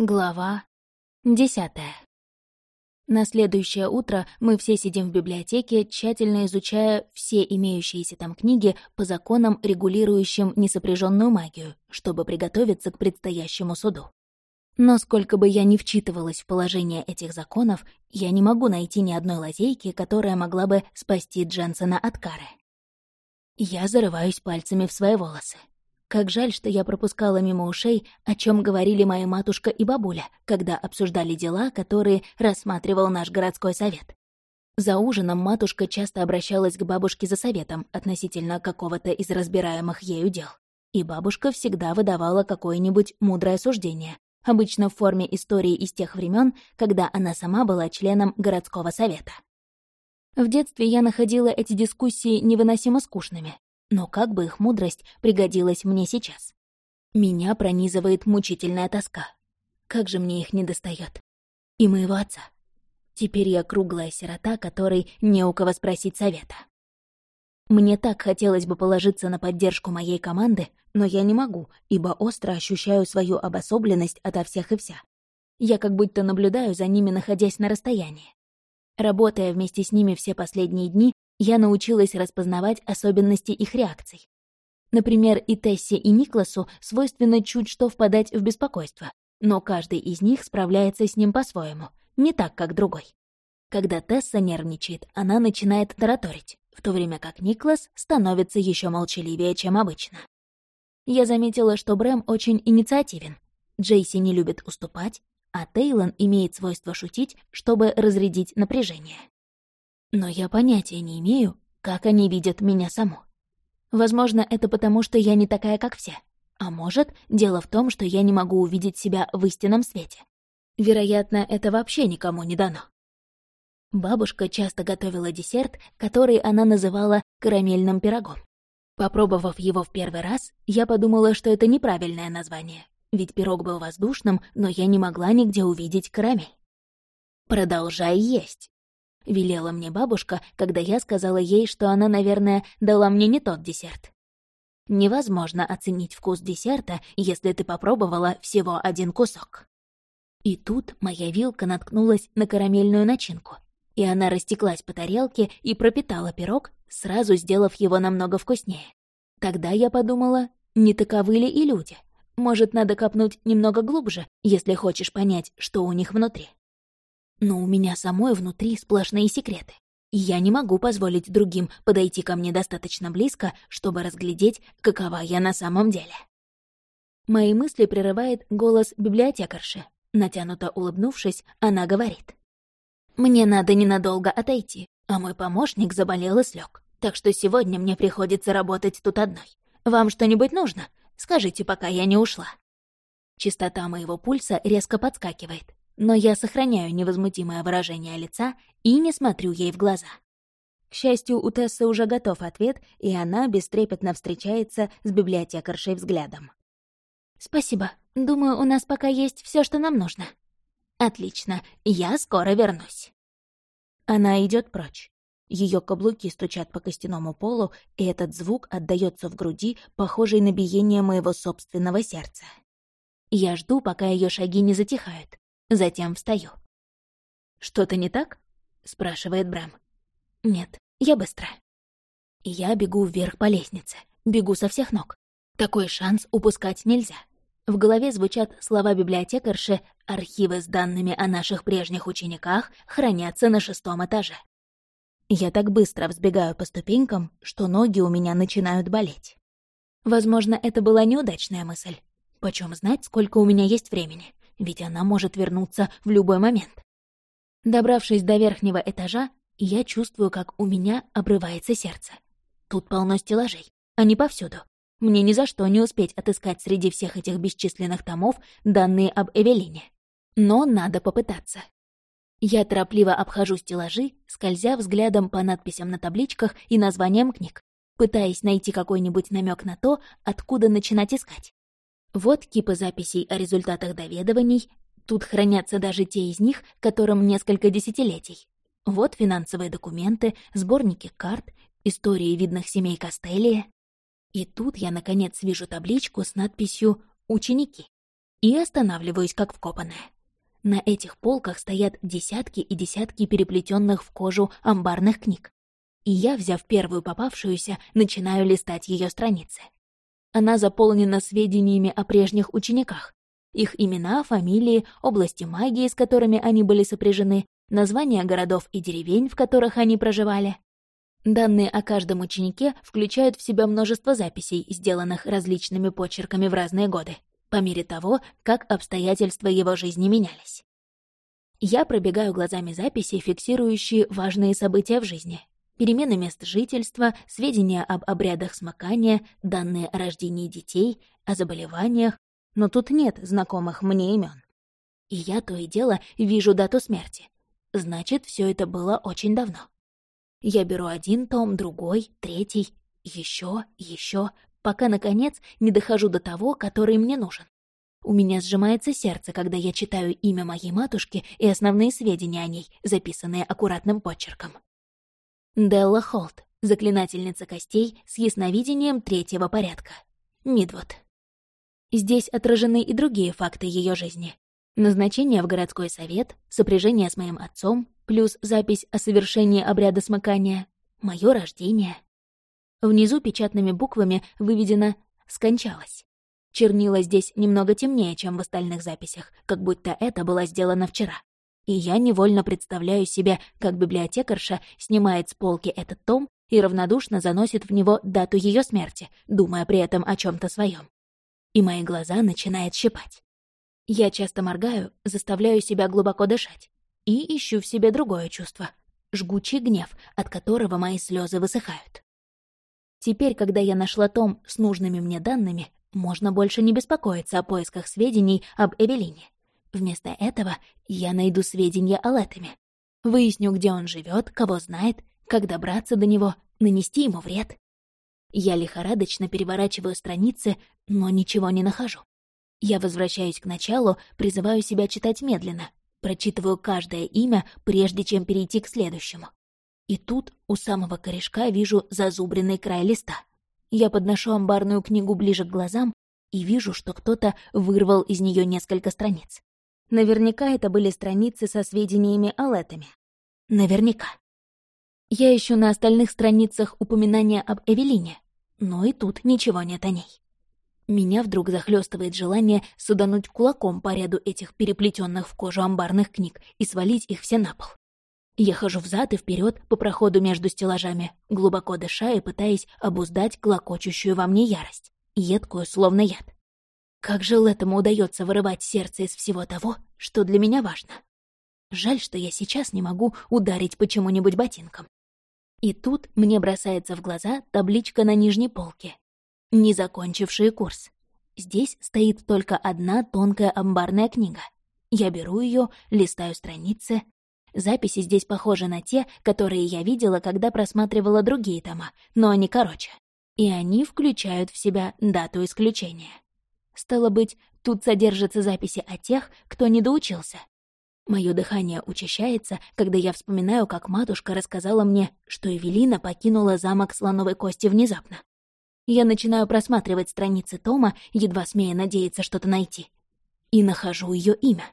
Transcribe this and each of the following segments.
Глава десятая. На следующее утро мы все сидим в библиотеке, тщательно изучая все имеющиеся там книги по законам, регулирующим несопряженную магию, чтобы приготовиться к предстоящему суду. Но сколько бы я ни вчитывалась в положение этих законов, я не могу найти ни одной лазейки, которая могла бы спасти Дженсона от кары. Я зарываюсь пальцами в свои волосы. Как жаль, что я пропускала мимо ушей, о чем говорили моя матушка и бабуля, когда обсуждали дела, которые рассматривал наш городской совет. За ужином матушка часто обращалась к бабушке за советом относительно какого-то из разбираемых ею дел. И бабушка всегда выдавала какое-нибудь мудрое суждение, обычно в форме истории из тех времен, когда она сама была членом городского совета. В детстве я находила эти дискуссии невыносимо скучными, но как бы их мудрость пригодилась мне сейчас? Меня пронизывает мучительная тоска. Как же мне их недостает. И моего отца. Теперь я круглая сирота, которой не у кого спросить совета. Мне так хотелось бы положиться на поддержку моей команды, но я не могу, ибо остро ощущаю свою обособленность ото всех и вся. Я как будто наблюдаю за ними, находясь на расстоянии. Работая вместе с ними все последние дни, я научилась распознавать особенности их реакций. Например, и Тессе, и Никласу свойственно чуть что впадать в беспокойство, но каждый из них справляется с ним по-своему, не так, как другой. Когда Тесса нервничает, она начинает тараторить, в то время как Никлас становится еще молчаливее, чем обычно. Я заметила, что Брэм очень инициативен. Джейси не любит уступать, а Тейлон имеет свойство шутить, чтобы разрядить напряжение. Но я понятия не имею, как они видят меня саму. Возможно, это потому, что я не такая, как все. А может, дело в том, что я не могу увидеть себя в истинном свете. Вероятно, это вообще никому не дано. Бабушка часто готовила десерт, который она называла карамельным пирогом. Попробовав его в первый раз, я подумала, что это неправильное название, ведь пирог был воздушным, но я не могла нигде увидеть карамель. «Продолжай есть», — велела мне бабушка, когда я сказала ей, что она, наверное, дала мне не тот десерт. Невозможно оценить вкус десерта, если ты попробовала всего один кусок. И тут моя вилка наткнулась на карамельную начинку, и она растеклась по тарелке и пропитала пирог, сразу сделав его намного вкуснее. Тогда я подумала, не таковы ли и люди? Может, надо копнуть немного глубже, если хочешь понять, что у них внутри. Но у меня самой внутри сплошные секреты. И я не могу позволить другим подойти ко мне достаточно близко, чтобы разглядеть, какова я на самом деле. Мои мысли прерывает голос библиотекарши. Натянуто улыбнувшись, она говорит. «Мне надо ненадолго отойти, а мой помощник заболел и слег, так что сегодня мне приходится работать тут одной. Вам что-нибудь нужно? Скажите, пока я не ушла». Частота моего пульса резко подскакивает но я сохраняю невозмутимое выражение лица и не смотрю ей в глаза. К счастью, у Тессы уже готов ответ, и она бестрепетно встречается с библиотекаршей взглядом. «Спасибо. Думаю, у нас пока есть все, что нам нужно». «Отлично. Я скоро вернусь». Она идет прочь. Ее каблуки стучат по костяному полу, и этот звук отдаётся в груди, похожий на биение моего собственного сердца. Я жду, пока ее шаги не затихают. Затем встаю. «Что-то не так?» — спрашивает Брэм. «Нет, я быстро». Я бегу вверх по лестнице, бегу со всех ног. Такой шанс упускать нельзя. В голове звучат слова библиотекарши «Архивы с данными о наших прежних учениках хранятся на шестом этаже». Я так быстро взбегаю по ступенькам, что ноги у меня начинают болеть. Возможно, это была неудачная мысль. Почем знать, сколько у меня есть времени? Ведь она может вернуться в любой момент. Добравшись до верхнего этажа, я чувствую, как у меня обрывается сердце. Тут полно стеллажей, они повсюду. Мне ни за что не успеть отыскать среди всех этих бесчисленных томов данные об Эвелине. Но надо попытаться. Я торопливо обхожу стеллажи, скользя взглядом по надписям на табличках и названиям книг, пытаясь найти какой-нибудь намек на то, откуда начинать искать. Вот кипы записей о результатах доведований, тут хранятся даже те из них, которым несколько десятилетий. Вот финансовые документы, сборники карт, истории видных семей Кастелия. И тут я, наконец, вижу табличку с надписью «Ученики». и останавливаюсь как вкопанная. На этих полках стоят десятки и десятки переплетенных в кожу амбарных книг. И я, взяв первую попавшуюся, начинаю листать ее страницы. Она заполнена сведениями о прежних учениках. Их имена, фамилии, области магии, с которыми они были сопряжены, названия городов и деревень, в которых они проживали. Данные о каждом ученике включают в себя множество записей, сделанных различными почерками в разные годы, по мере того, как обстоятельства его жизни менялись. Я пробегаю глазами записи, фиксирующие важные события в жизни. Перемены мест жительства, сведения об обрядах смыкания, данные о рождении детей, о заболеваниях, но тут нет знакомых мне имен. И я то и дело вижу дату смерти. Значит, все это было очень давно. Я беру один том, другой, третий, еще, еще, пока, наконец, не дохожу до того, который мне нужен. У меня сжимается сердце, когда я читаю имя моей матушки и основные сведения о ней, записанные аккуратным почерком. Делла Холт, заклинательница костей с ясновидением третьего порядка. Мидвуд. Здесь отражены и другие факты ее жизни. Назначение в городской совет, сопряжение с моим отцом, плюс запись о совершении обряда смыкания, мое рождение. Внизу печатными буквами выведено «скончалась». Чернила здесь немного темнее, чем в остальных записях, как будто это было сделано вчера. И я невольно представляю себе, как библиотекарша снимает с полки этот том и равнодушно заносит в него дату ее смерти, думая при этом о чем то своем. И мои глаза начинают щипать. Я часто моргаю, заставляю себя глубоко дышать и ищу в себе другое чувство — жгучий гнев, от которого мои слезы высыхают. Теперь, когда я нашла том с нужными мне данными, можно больше не беспокоиться о поисках сведений об Эвелине. Вместо этого я найду сведения о Летами. Выясню, где он живет, кого знает, как добраться до него, нанести ему вред. Я лихорадочно переворачиваю страницы, но ничего не нахожу. Я возвращаюсь к началу, призываю себя читать медленно, Прочитываю каждое имя, прежде чем перейти к следующему. И тут у самого корешка вижу зазубренный край листа. Я подношу амбарную книгу ближе к глазам и вижу, что кто-то вырвал из нее несколько страниц. Наверняка это были страницы со сведениями о Летами. Наверняка. Я ищу на остальных страницах упоминания об Эвелине, но и тут ничего нет о ней. Меня вдруг захлестывает желание судануть кулаком по ряду этих переплетенных в кожу амбарных книг и свалить их все на пол. Я хожу взад и вперед по проходу между стеллажами, глубоко дыша и пытаясь обуздать клокочущую во мне ярость, едкую, словно яд. Как же этому удается вырывать сердце из всего того, что для меня важно? Жаль, что я сейчас не могу ударить почему-нибудь ботинком. И тут мне бросается в глаза табличка на нижней полке, не закончившие курс. Здесь стоит только одна тонкая амбарная книга. Я беру ее, листаю страницы. Записи здесь похожи на те, которые я видела, когда просматривала другие тома, но они короче. И они включают в себя дату исключения. Стало быть, тут содержатся записи о тех, кто не доучился. Мое дыхание учащается, когда я вспоминаю, как матушка рассказала мне, что Эвелина покинула замок слоновой кости внезапно. Я начинаю просматривать страницы Тома, едва смея надеяться что-то найти. И нахожу ее имя.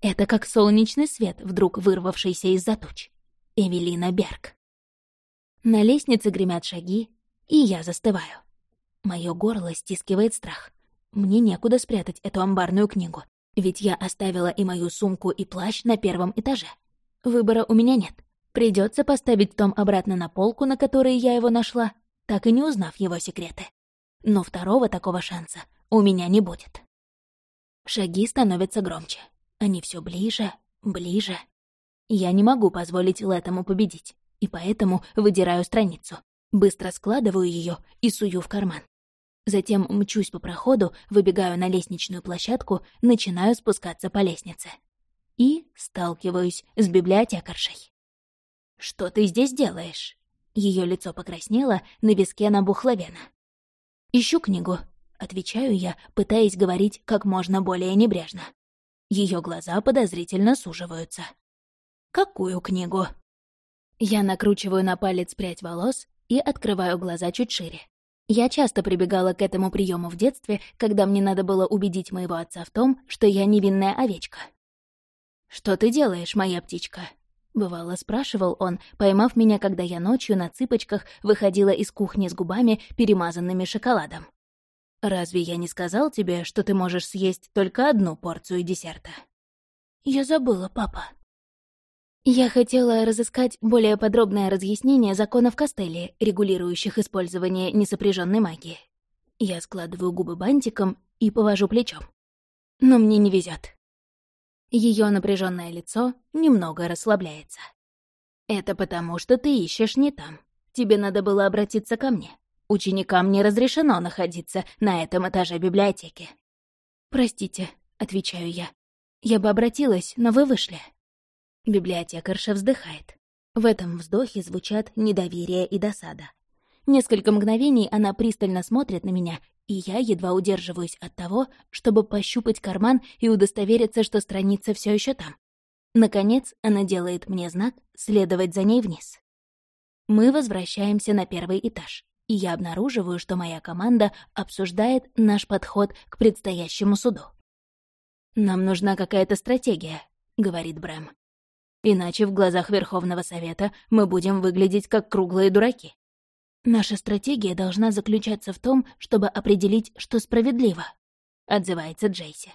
Это как солнечный свет, вдруг вырвавшийся из-за туч. Эвелина Берг. На лестнице гремят шаги, и я застываю. Мое горло стискивает страх. Мне некуда спрятать эту амбарную книгу, ведь я оставила и мою сумку, и плащ на первом этаже. Выбора у меня нет. Придется поставить том обратно на полку, на которой я его нашла, так и не узнав его секреты. Но второго такого шанса у меня не будет. Шаги становятся громче. Они все ближе, ближе. Я не могу позволить Лэтому победить, и поэтому выдираю страницу, быстро складываю ее и сую в карман. Затем мчусь по проходу, выбегаю на лестничную площадку, начинаю спускаться по лестнице. И сталкиваюсь с библиотекаршей. «Что ты здесь делаешь?» Ее лицо покраснело, на виске набухла вена. «Ищу книгу», — отвечаю я, пытаясь говорить как можно более небрежно. Ее глаза подозрительно суживаются. «Какую книгу?» Я накручиваю на палец прядь волос и открываю глаза чуть шире. Я часто прибегала к этому приему в детстве, когда мне надо было убедить моего отца в том, что я невинная овечка. «Что ты делаешь, моя птичка?» — бывало спрашивал он, поймав меня, когда я ночью на цыпочках выходила из кухни с губами, перемазанными шоколадом. «Разве я не сказал тебе, что ты можешь съесть только одну порцию десерта?» «Я забыла, папа». Я хотела разыскать более подробное разъяснение законов Костелли, регулирующих использование несопряженной магии. Я складываю губы бантиком и повожу плечом. Но мне не везет. Ее напряженное лицо немного расслабляется. «Это потому, что ты ищешь не там. Тебе надо было обратиться ко мне. Ученикам не разрешено находиться на этом этаже библиотеки». «Простите», — отвечаю я. «Я бы обратилась, но вы вышли». Библиотекарша вздыхает. В этом вздохе звучат недоверие и досада. Несколько мгновений она пристально смотрит на меня и я едва удерживаюсь от того, чтобы пощупать карман и удостовериться, что страница все еще там. Наконец, она делает мне знак следовать за ней вниз. Мы возвращаемся на первый этаж, и я обнаруживаю, что моя команда обсуждает наш подход к предстоящему суду. «Нам нужна какая-то стратегия», — говорит Брэм. «Иначе в глазах Верховного Совета мы будем выглядеть как круглые дураки». «Наша стратегия должна заключаться в том, чтобы определить, что справедливо», — отзывается Джейси.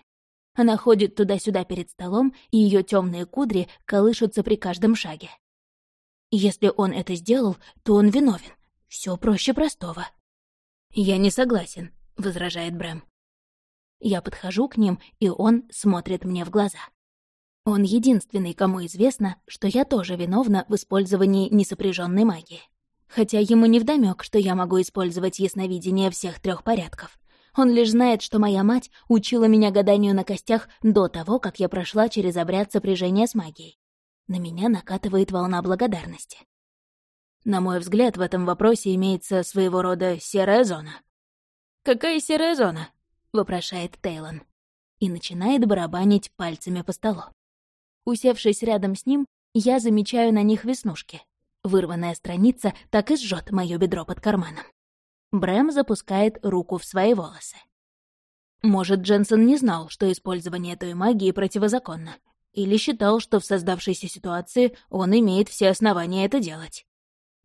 Она ходит туда-сюда перед столом, и ее темные кудри колышутся при каждом шаге. Если он это сделал, то он виновен. Все проще простого. «Я не согласен», — возражает Брэм. Я подхожу к ним, и он смотрит мне в глаза. Он единственный, кому известно, что я тоже виновна в использовании несопряженной магии хотя ему не вдомёк, что я могу использовать ясновидение всех трех порядков. Он лишь знает, что моя мать учила меня гаданию на костях до того, как я прошла через обряд сопряжения с магией. На меня накатывает волна благодарности. На мой взгляд, в этом вопросе имеется своего рода серая зона. «Какая серая зона?» — вопрошает Тейлон. И начинает барабанить пальцами по столу. Усевшись рядом с ним, я замечаю на них веснушки. Вырванная страница так и сжёт моё бедро под карманом. Брэм запускает руку в свои волосы. Может, Дженсен не знал, что использование той магии противозаконно, или считал, что в создавшейся ситуации он имеет все основания это делать.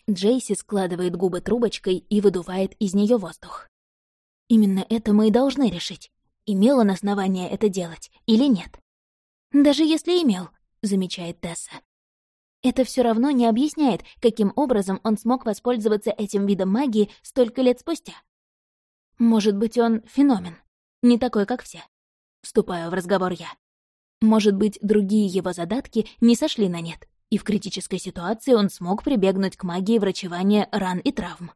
Джейси складывает губы трубочкой и выдувает из нее воздух. Именно это мы и должны решить, имел он основание это делать или нет. «Даже если имел», — замечает Тесса. Это все равно не объясняет, каким образом он смог воспользоваться этим видом магии столько лет спустя. Может быть, он феномен, не такой, как все. Вступаю в разговор я. Может быть, другие его задатки не сошли на нет, и в критической ситуации он смог прибегнуть к магии врачевания ран и травм.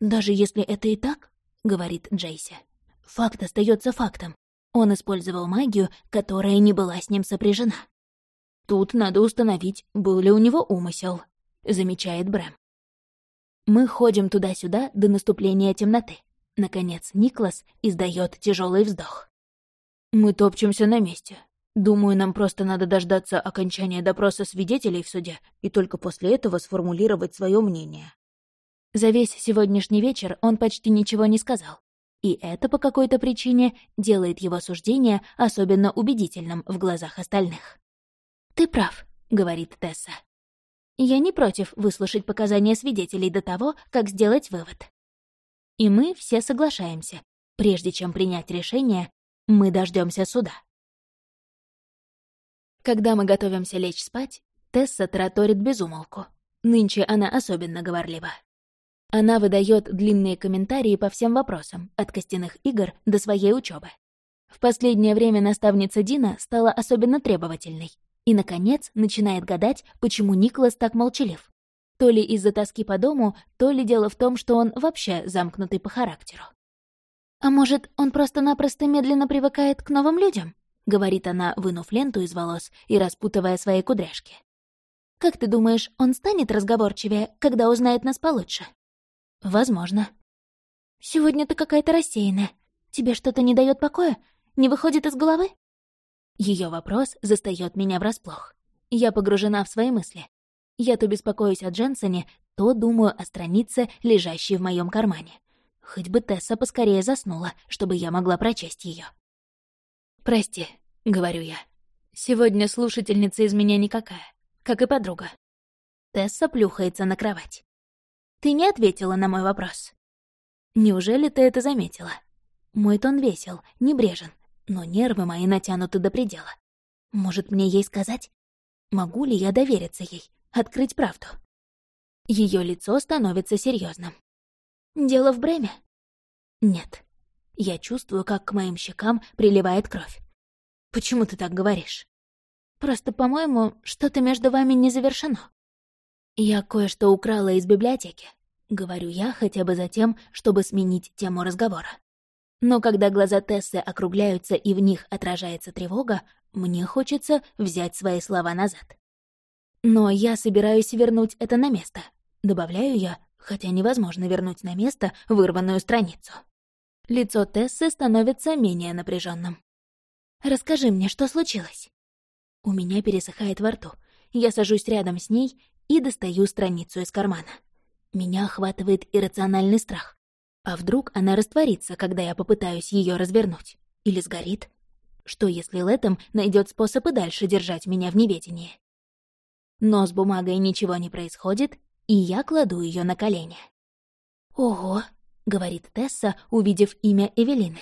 «Даже если это и так, — говорит Джейси, — факт остается фактом. Он использовал магию, которая не была с ним сопряжена. Тут надо установить, был ли у него умысел, замечает Брэм. Мы ходим туда-сюда до наступления темноты. Наконец, Никлас издает тяжелый вздох. Мы топчемся на месте. Думаю, нам просто надо дождаться окончания допроса свидетелей в суде и только после этого сформулировать свое мнение. За весь сегодняшний вечер он почти ничего не сказал. И это по какой-то причине делает его суждение особенно убедительным в глазах остальных. «Ты прав», — говорит Тесса. «Я не против выслушать показания свидетелей до того, как сделать вывод». И мы все соглашаемся. Прежде чем принять решение, мы дождемся суда. Когда мы готовимся лечь спать, Тесса тараторит безумолку. Нынче она особенно говорлива. Она выдает длинные комментарии по всем вопросам, от костяных игр до своей учебы. В последнее время наставница Дина стала особенно требовательной и, наконец, начинает гадать, почему Николас так молчалив. То ли из-за тоски по дому, то ли дело в том, что он вообще замкнутый по характеру. «А может, он просто-напросто медленно привыкает к новым людям?» — говорит она, вынув ленту из волос и распутывая свои кудряшки. «Как ты думаешь, он станет разговорчивее, когда узнает нас получше?» «Возможно». «Сегодня ты какая-то рассеянная. Тебе что-то не дает покоя? Не выходит из головы?» Ее вопрос застаёт меня врасплох. Я погружена в свои мысли. Я то беспокоюсь о Дженсоне, то думаю о странице, лежащей в моем кармане. Хоть бы Тесса поскорее заснула, чтобы я могла прочесть ее. «Прости», — говорю я. «Сегодня слушательница из меня никакая, как и подруга». Тесса плюхается на кровать. «Ты не ответила на мой вопрос». «Неужели ты это заметила?» Мой тон весел, небрежен, но нервы мои натянуты до предела. Может, мне ей сказать? Могу ли я довериться ей, открыть правду? Ее лицо становится серьезным. Дело в Бреме? Нет. Я чувствую, как к моим щекам приливает кровь. Почему ты так говоришь? Просто, по-моему, что-то между вами не завершено. Я кое-что украла из библиотеки. Говорю я хотя бы за тем, чтобы сменить тему разговора. Но когда глаза Тессы округляются и в них отражается тревога, мне хочется взять свои слова назад. Но я собираюсь вернуть это на место. Добавляю я, хотя невозможно вернуть на место вырванную страницу. Лицо Тессы становится менее напряженным. «Расскажи мне, что случилось?» У меня пересыхает во рту. Я сажусь рядом с ней и достаю страницу из кармана. Меня охватывает иррациональный страх. А вдруг она растворится, когда я попытаюсь ее развернуть? Или сгорит? Что, если Лэтом найдет способ и дальше держать меня в неведении? Но с бумагой ничего не происходит, и я кладу ее на колени. «Ого», — говорит Тесса, увидев имя Эвелины.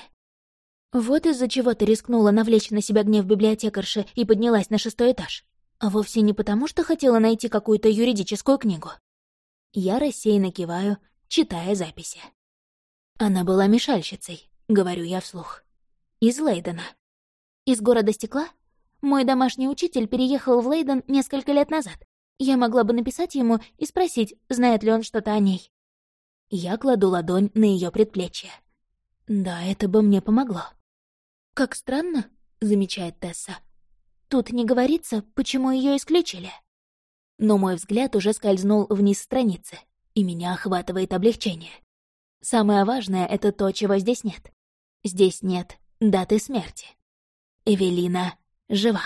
«Вот из-за чего ты рискнула навлечь на себя гнев библиотекарши и поднялась на шестой этаж. А вовсе не потому, что хотела найти какую-то юридическую книгу». Я рассеянно киваю, читая записи. Она была мешальщицей, говорю я вслух. Из Лейдена. Из города стекла? Мой домашний учитель переехал в Лейден несколько лет назад. Я могла бы написать ему и спросить, знает ли он что-то о ней. Я кладу ладонь на ее предплечье. Да, это бы мне помогло. «Как странно», — замечает Тесса. «Тут не говорится, почему ее исключили». Но мой взгляд уже скользнул вниз страницы, и меня охватывает облегчение. Самое важное — это то, чего здесь нет. Здесь нет даты смерти. Эвелина жива.